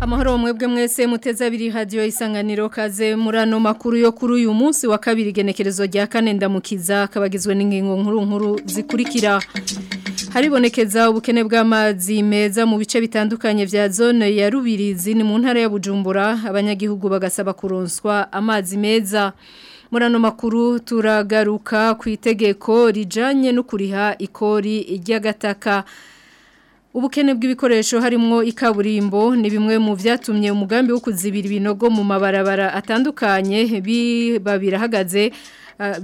amahoro mwebwe mwese muteza abiri hadiyo isanganiro kaze muri ano makuru yo kuri uyu munsi wa kabiri genekerezo rya kane ndamukiza kabagizwe n'ingingo nkuru nkuru zikurikira haribonekeza ubukene bw'amazi meza mu bice bitandukanye bya zone ya rubirizi ni mu ntara ya bujumbura abanyagihugu bagasaba kuronswa amazi meza muri makuru turagaruka ku itegeko rijyanye no kuriha ikori ry'agataka Ubukene bw'ibikoresho harimo ikaburimbo ni bimwe mu byatumye umugambi wo kuzibira ibinogo mu mabarabara atandukanye biba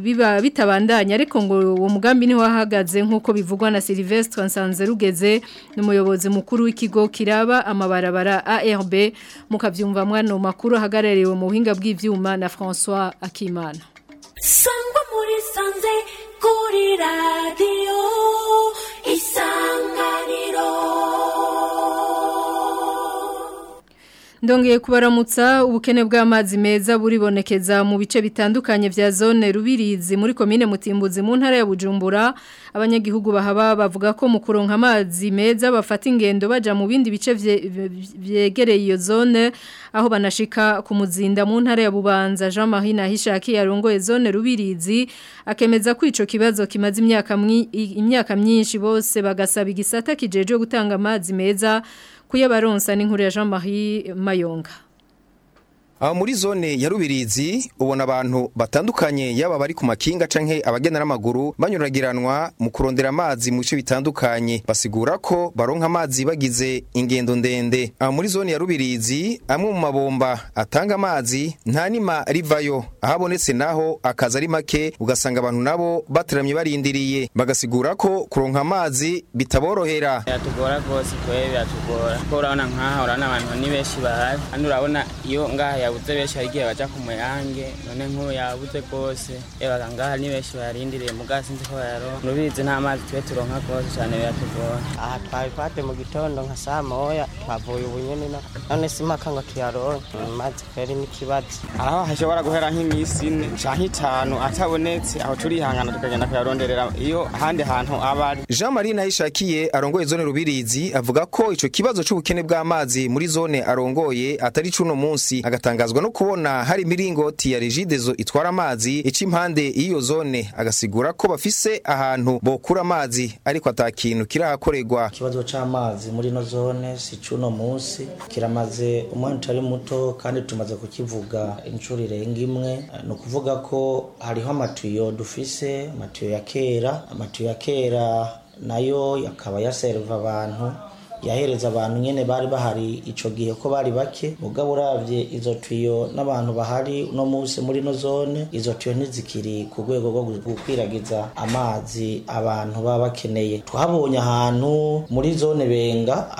biba bitabandanya ariko ngo uwo mugambi ni wahagaze nk'uko bivugwa na Sylvestre Nsanze rugeze n'umuyobozi mukuru w'ikigo kiraba amabarabara ARB mukabyumva mwano makuru ahagarariwe mu buhinga bw'ivyuma na François Akimana Sangwa muri Sanze kuri radio isanganiro ndongeye kubaramutsa ubukene bw'amazi meza buribonekeza mu bice bitandukanye bya zone rubirizi muri komine mutimbuzi mu ntara ya bujumbura abanyagihugu bahaba bavuga ko mu amazi meza bafata ingendo baja mu bindi bice byegereye iyo zone aho banashika ku muzinda mu ntara ya bubanza Jean Marie Nahishaki yarongoye zone rubirizi akemeza ko ico kibazo kimaze imyaka imyaka myinshi bose bagasaba igisata kijejwe gutanga amazi meza kuyabaronsa n'inkuru ya Jean Marie Mayonga Ah, muri zone ya rubirizi ubona abantu batandukanye yaba bari ku makinga canke abagenda n'amaguru banyuragiranwa mu kurondera amazi mu bice bitandukanye basigura ko baronka amazi bagize ingendo ndende ah, muri zone ya rubirizi amwe mu mabomba atanga amazi nta nima rivayo ahabonetse naho akaza ari make ugasanga abantu nabo bateramye barindiriye bagasigura ko kuronka amazi bitaborohera biratugora rwose urabona nk'aha urabona abantu ni benshi bahari kandi urabona iyo ngaha yabuze benshi hari igihe bajya ku muyange none nk'ubu yabuze rwose ngaha ni benshi bayarindiriye mu bwacu sinzi ko n'ubizi nta mazi tube turonka rwose cyane biratugora aha twari mu gitondo nka saa moya twavuye ubunyoni none si impaka ngo tuyaronke amazi kweri n'ikibazo aho hashobora guhera nk'iminsi ine canke itanu atabonetse aho turihangana tukagenda kuyaronderera iyo ahandi hantu aba ari Jean Marie Nayishakiye arongoye zone Rubirizi avuga ko icyo kibazo cy'ubukene bw'amazi muri zone arongoye atari cuno munsi agatanga atangazwa no kubona hari imiringoti ya regidezo itwara amazi ica impande y'iyo zone agasigura ko bafise ahantu bokura amazi ariko atakintu kirahakorerwa ikibazo c'amazi muri no zone si cuno musi kiramaze umwanya utari muto kandi tumaze kukivuga inshuro irenga imwe ni ukuvuga ko hariho amatiyo dufise amatiyo ya kera amatiyo ya kera nayo akaba yaserva abantu yahereza abantu nyine bari bahari icyo gihe ko bari bake mugabo urabye izo tuyo n'abantu bahari uno munsi muri ino zone izo tuyo ntizikiri ku rwego rwo gukwiragiza amazi abantu baba bakeneye twabonye ahantu muri zone benga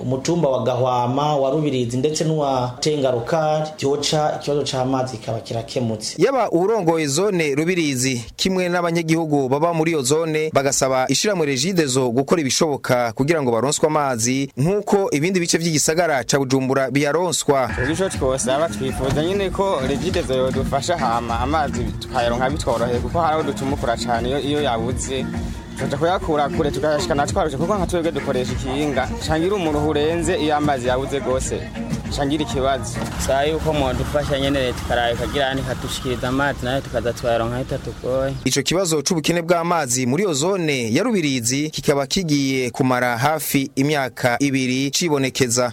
umutumba wa gahwama wa rubirizi ndetse n'uwa tengarukari byoca ikibazo cy'amazi kikaba kirakemutse yaba urongoye zone rubirizi kimwe n'abanyagihugu baba muri iyo zone bagasaba ishyiramo regidezo gukora ibishoboka kugira ngo baronswe amazi nk'uko ibindi bice by'igisagara cya bujumbura biyaronswa icyo twosaba twifuza nyine ko regidezo yodufasha hama amazi tukayaronka bitworoheye kuko hari aho dutuma kumukura cyane iyo yabuze tujya kuyakura kure tukayashyika natwe twarusha kuko nka twebwe dukoresha ikihinga shangira umuntu urenze iyo amazi yabuze rwose shangira ikibazo saa yuko umuntu ufasha nyine tukaraye kagira ntikatushikiriza amazi nayo tukaza tukayaronka bitatugoye icyo kibazo cy'ubukene bw'amazi muri iyo zone ya kikaba kigiye kumara hafi imyaka ibiri cibonekeza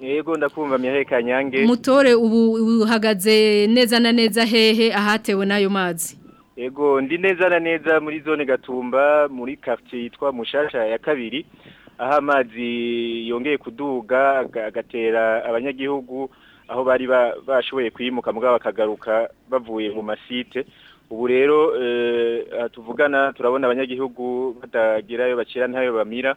Yego ndakumva mihereka nyange Mutore ubu uhagaze neza na neza hehe ahatewe nayo mazi ego ndi neza na neza muri zone gatumba muri karitsiye yitwa mushasha ya kabiri aho amazi yongeye kuduga agatera abanyagihugu aho bari bashoboye kwimuka mugabo bakagaruka bavuye mu masite ubu rero eh, tuvugana turabona abanyagihugu batagerayo bakira ntayo bamira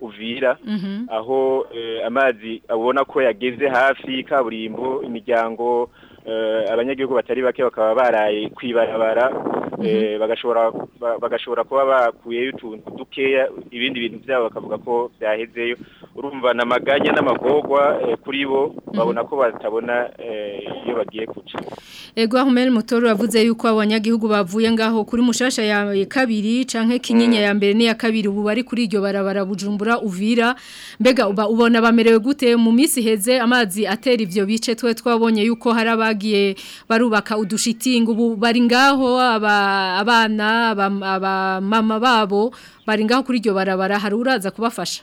uvira mhm. aho eh, amazi abona ko yageze hafi kaburimbo imiryango abanyagihugu batari bake bakaba baraye ku ibarabara Eh, mhm. bagashobora kuba bakuyeyo utuntu dukeya ibindi bintu byabo bakavuga ko byahezeyo urumva ni amaganya n'amagogwa eh, kuri bo mhm. babona ko batabona eh, iyo bagiye kuca ego aho umwere wavuze yuko abanyagihugu bavuye ngaho kuri mushasha ya kabiri canke kinyinya mhm. ya mbere n'iya kabiri ubu bari kuri iryo barabara bujumbura uvira mbega ubona bamerewe gute mu minsi heze amazi atera ibyo bice twe twabonye yuko hari abagiye barubaka udushitingi ubu bari ngaho aba abana abamama babo bari ngaho kuri iryo barabara hari uraza kubafasha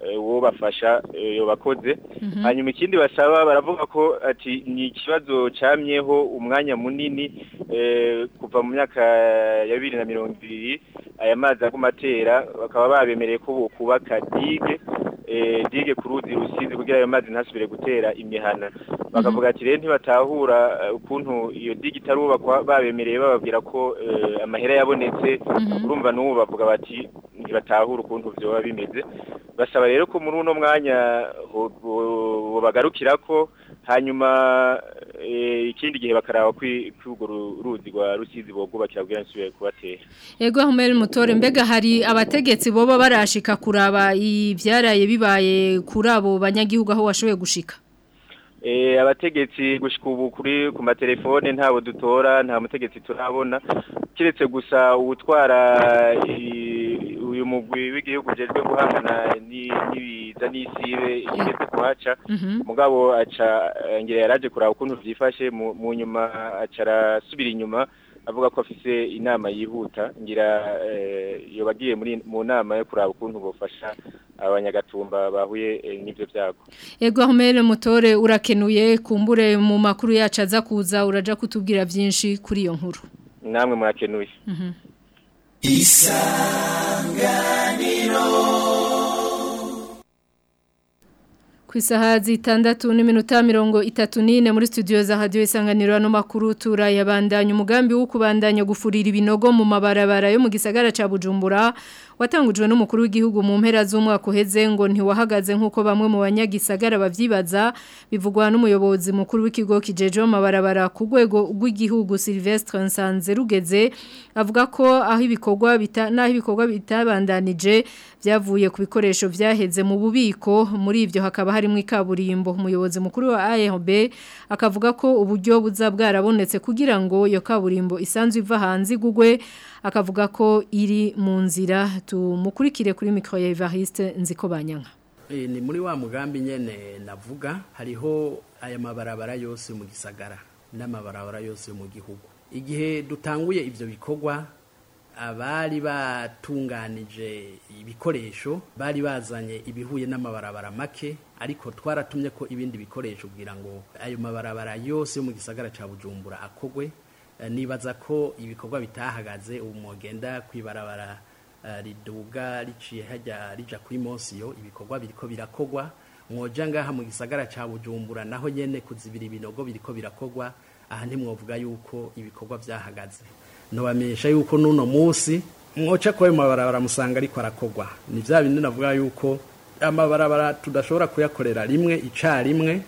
Eh, uwo bafasha eh, bakoze mhm. hanyuma ikindi basaba baravuga ko ati ni ikibazo cyamyeho umwanya munini eh, kuva mu myaka ya bibiri na mirongo ibiri aya mazi aguma atera bakaba babemereye ko bukubaka dige dige ku ruzi rusizi kugira ayo mazi ntasubire gutera imihana bakavuga mhm. ati rero ntibatahura ukuntu iyo dige itarubakwa babemereye bababwira ko amahera yabonetse mhm. urumva n'ubu bavuga bati ntibatahura ukuntu byoba bimeze basaba rero ko muri uno mwanya bagarukira ko hanyuma eh, ikindi gihe bakaraba urwo ruzi rwa rusizi bogubakira kugira ngo kubatera yego ahumere mutore mbega hari abategetsi boba barashika kuraba ibyaraye bibaye kuri abo banyagihugu aho washoboye gushika eh, abategetsi gushika ubu kuri ku matelefone ntabo dutora nta mutegetsi turabona keretse gusa ubutwara uyu mugwi w'igihugu ujejwe guhangana n'ibiza n'isibe igeze kuhaca mm-hmm. mugabo aca eh, ngira yaraje kuraba ukuntu vyifashe mu nyuma acara arasubira inyuma avuga ko afise inama yihuta ngira eh, yobagiye muri mu nama yo kuraba ukuntu bofasha abanyagatumba bahuye eh, n'ibyo byago yego Ahmed mutore urakenuye kumbure mu makuru yacu aza kuza uraja kutubwira byinshi kuri iyo nkuru namwe murakenuye mm-hmm. isanganiro ku isaha zitandatu n'iminota mirongo itatu n'ine muri studio za hadiyo isanganiro ano makuru turayabandanya umugambi wo kubandanya gufurira ibinogo mu mabarabara yo mu gisagara cya bujumbura watangujwe n'umukuru w'igihugu mu mpera z'umwaka uheze ngo ntiwahagaze nk'uko bamwe mu banyagisagara bavyibaza bivugwa n'umuyobozi mukuru w'ikigo kijeje amabarabara ku rwego rw'igihugu Sylvestre Nsanze rugeze avuga ko aho ibikorwa bita naho ibikorwa bitabandanije byavuye ku bikoresho byaheze mu bubiko muri ibyo hakaba harimo ikaburimbo umuyobozi mukuru wa ARB akavuga ko uburyo buza bwarabonetse kugira ngo iyo kaburimbo isanzwe iva hanze gugwe akavuga ko iri mu nzira tumukurikire kuri mikoro ya Evariste Nzikobanyanka eh, ni muri wa mugambi nyene navuga hariho aya mabarabara yose mu gisagara n'amabarabara yose mu gihugu igihe dutanguye ibyo bikogwa abari batunganije ibikoresho bari bazanye ibihuye n'amabarabara make ariko twaratumye ko ibindi bikoresho kugira ngo ayo mabarabara yose mu gisagara cya bujumbura akogwe Eh, nibaza ko ibikorwa bitahagaze ubu mwogenda kwibarabara eh, riduga riciye hajya rija kuri monsiyo ibikorwa biriko birakogwa mwoja ngaha mu gisagara ca bujumbura naho nyene kuzibira ibinogo biriko birakogwa aha ntimwovuga yuko ibikorwa byahagaze nobamenyesha yuko nuno munsi mwoca kwayo mabarabara musanga ariko arakogwa ni bya bindi navuga yuko amabarabara tudashobora kuyakorera rimwe icarimwe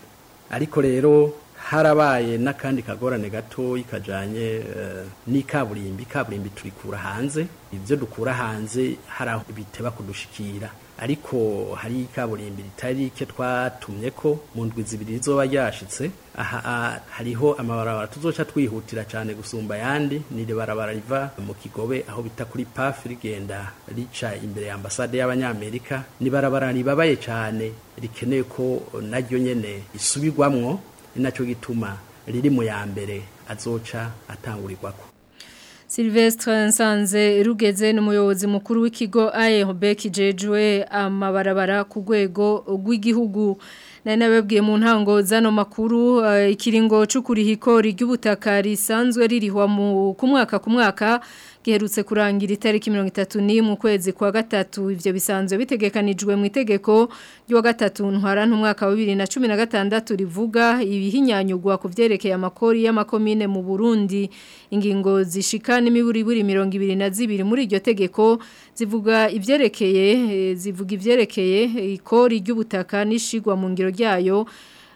ariko rero harabaye n'akandi kagorane gatoya kajyanye eh, n'ikaburimbi ikaburimbi turikura hanze ibyo dukura hanze hari aho biteba kudushikira ariko hari ikaburimbi ritari ke twatumye ko mu ndwi zibiri rizoba ryashyitse aha hariho amabarabara tuzoca twihutira cyane gusumba ayandi ni barabara riva mu kigobe aho bita kuri pafi rigenda rica imbere ya ambasade y'abanyamerika ni barabara ribabaye cyane rikeneye ko naryo nyine isubirwamwo ni nacyo gituma riri mu ya mbere azoca atangurirwako Silvestre Nsanze rugeze n'umuyobozi mukuru w'ikigo AEHB kijejwe amabarabara ku rwego rw'igihugu nari nababwiye mu ntango z'ano makuru eh, ikiringo cy'ukurihiko ry'ubutaka risanzwe ririhwa ku mwaka ku mwaka giherutse kurangira itariki mirongo itatu n'imwe ukwezi kwa gatatu ibyo bisanzwe bitegekanijwe mu itegeko ry'uwa gatatu ntwara n'umwaka wa bibiri na cumi na gatandatu rivuga ibihinyanyugwa ku byerekeye amakori y'amakomine mu Burundi ingingo zishika n'imiburiburi mirongo ibiri na zibiri muri iryo tegeko zivuga ibyerekeye zivuga ibyerekeye ikori ry'ubutaka n'ishigwa mu ngiro ryayo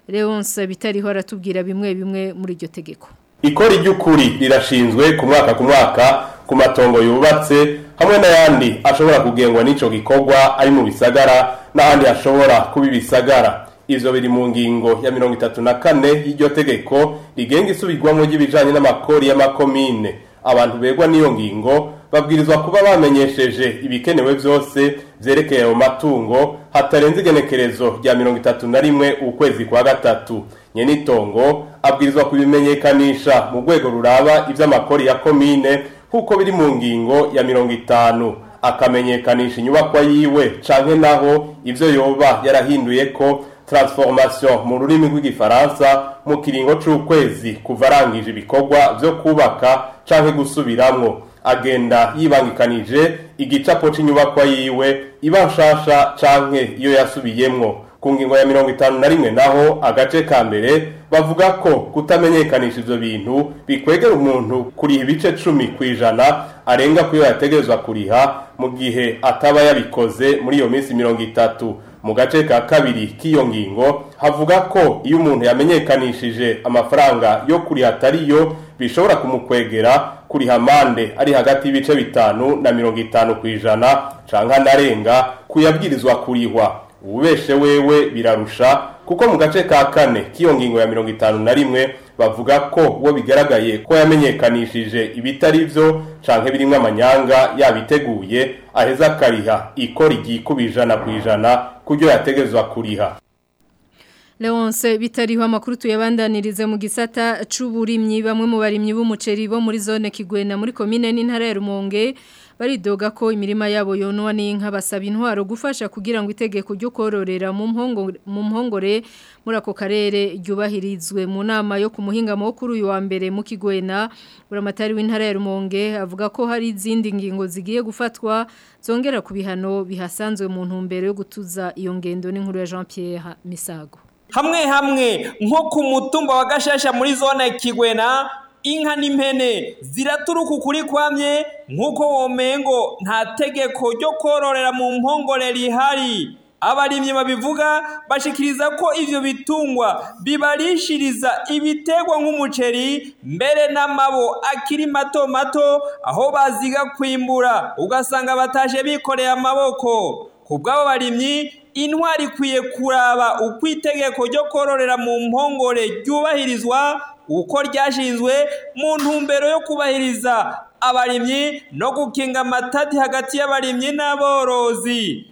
Leonce bitariho aratubwira bimwe bimwe muri iryo tegeko ikori ry'ukuri rirashinzwe ku mwaka ku mwaka ku matongo yubatse hamwe n'ayandi ashobora kugengwa n'icyo gikorwa ari mu bisagara n'ahandi hashobora kuba ibisagara izo biri mu ngingo ya mirongo itatu na kane y'iryo tegeko rigenga isubirwamo ry'ibijyanye n'amakori y'amakomine abantu begwa n'iyo ngingo babwirizwa kuba bamenyesheje ibikenewe byose byerekeye ayo matungo hatarenze igenekerezo rya mirongo itatu na rimwe ukwezi kwa gatatu nyenitongo abwirizwa kubimenyekanisha mu rwego ruraba iby'amakori ya komine nk'uko biri mu ngingo ya mirongo itanu akamenyekanisha inyubakwa yiwe canke naho ibyo yoba yarahinduye ko transformation mu rurimi rw'igifaransa mu kiringo cy’ukwezi kuva arangije ibikorwa byo kubaka canke gusubiramo agenda yibangikanije igicapo c'inyubakwa yiwe iba nshasha canke iyo yasubiyemo ku ngingo ya mirongo itanu na rimwe naho agace ka mbere bavuga ko kutamenyekanisha ibyo bintu bikwegera umuntu kuriha ibice cumi ku ijana arenga kuyo yo yategerezwa kuriha mu gihe ataba yabikoze muri iyo minsi mirongo itatu mu gace ka kabiri k'iyo ngingo havuga ko iyo umuntu yamenyekanishije amafaranga yo kuriha atari yo bishobora kumukwegera kuriha amande ari hagati y'ibice bitanu na mirongo itanu ku ijana cyangwa anarenga kuyabwirizwa kurihwa ububeshe wewe birarusha kuko mu gace ka kane k'iyo ngingo ya mirongo itanu na rimwe bavuga ko uwo bigaragaye ko yamenyekanishije ibitari byo canke birimwo amanyanga yabiteguye aheza akariha ikora igikuba ijana ku ijana kuryo yategezwa kuriha Leonce bitariho amakuru tuyabandanirize mu gisata c'uburimyi bamwe mu barimyi b'umuceri bo muri zone Kigwena muri komine n'intara ya Rumonge baridoga ko imirima yabo yonwa n'inka basaba intwaro gufasha kugira ngo itegeko ryo kororera mu mpongore muri ako karere ryubahirizwe mu nama yo kumuhinga muhingamo kuri uyu wa mbere mu kigwena buramatari w'intara ya Rumonge avuga ko hari izindi ngingo zigiye gufatwa zongera ku bihano bihasanzwe mu ntumbero yo gutuza iyo ngendo n'inkuru ya Jean Pierre Misago hamwe hamwe nko ku mutumba wa gashasha muri zone ya kigwena inka n'impene ziraturuka ukuri kwamye nk'uko womengo nta tegeko ryo kororera mu mpongore rihari abarimyi babivuga bashikiriza ko ivyo bitungwa bibarishiriza ibitegwa nk'umuceri mbere n'amabo akiri mato mato aho baziga kwimbura ugasanga batashe bikoreye amaboko ku bw'abo barimyi intwari ikwiye kuraba uko itegeko ryo kororera mu mpongore ryubahirizwa uko ryashinzwe mu ntumbero yo kubahiriza abarimyi no gukinga amatati hagati y'abarimyi n'aborozi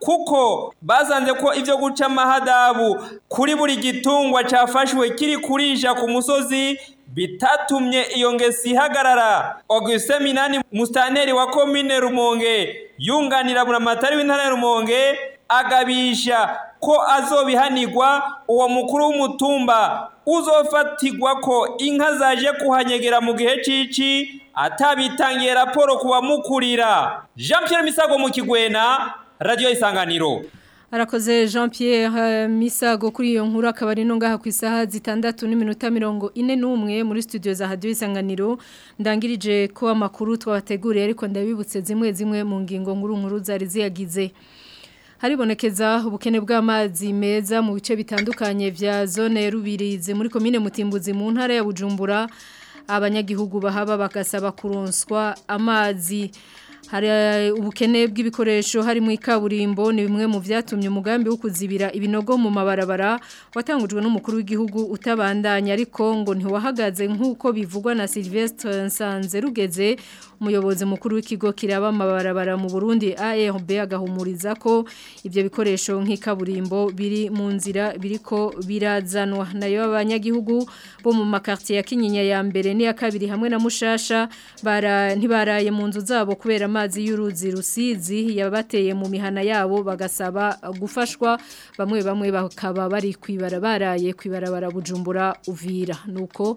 kuko bazanze ko ibyo guca amahadabu kuri buri gitungwa cyafashwe kiri kurisha ku musozi bitatumye iyo ngeso ihagarara augustin minani musitaneri wa komine rumonge yunganira buramatari w'intara ya rumonge agabisha ko azobihanigwa uwo mukuru w'umutumba uzofatigwa ko inka zaje kuhanyegera mu gihe cy'iki atabitangiye raporo ku bamukurira jean Pierre misago mu kigwena radiyo isanganiro arakoze jean Pierre eh, misago kuri iyo nkuru akaba ari ngaha ku isaha zitandatu n'iminota mirongo ine n'umwe muri studio za radio isanganiro ndangirije ko amakuru twabateguriye ariko ndabibutse zimwe zimwe mu ngingo nkuru nkuru zari ziyagize haribonekeza ubukene bw'amazi meza mu bice bitandukanye bya zone rubirizi muri komine mutimbuzi mu ntara ya bujumbura abanyagihugu bahaba bagasaba kuronswa amazi hari eh, ubukene bw'ibikoresho harimo ikaburimbo ni bimwe mu byatumye umugambi wo kuzibira ibinogo mu mabarabara watangujwe n'umukuru w'igihugu utabandanya ariko ngo ntiwahagaze nk'uko bivugwa na Sylvestre Nsanze rugeze umuyobozi mukuru w'ikigo kiraba amabarabara mu Burundi ARB agahumuriza ko ibyo bikoresho nk'ikaburimbo biri mu nzira biriko birazanwa nayo abanyagihugu bo mu makartier ya Kinyinya ya mbere ni kabiri hamwe na Mushasha bara ntibaraye mu nzu zabo kubera amazi y'uruzi rusizi yabateye mu mihana yabo bagasaba gufashwa bamwe bamwe bakaba bari kwibara baraye kwibarabara bujumbura uvira nuko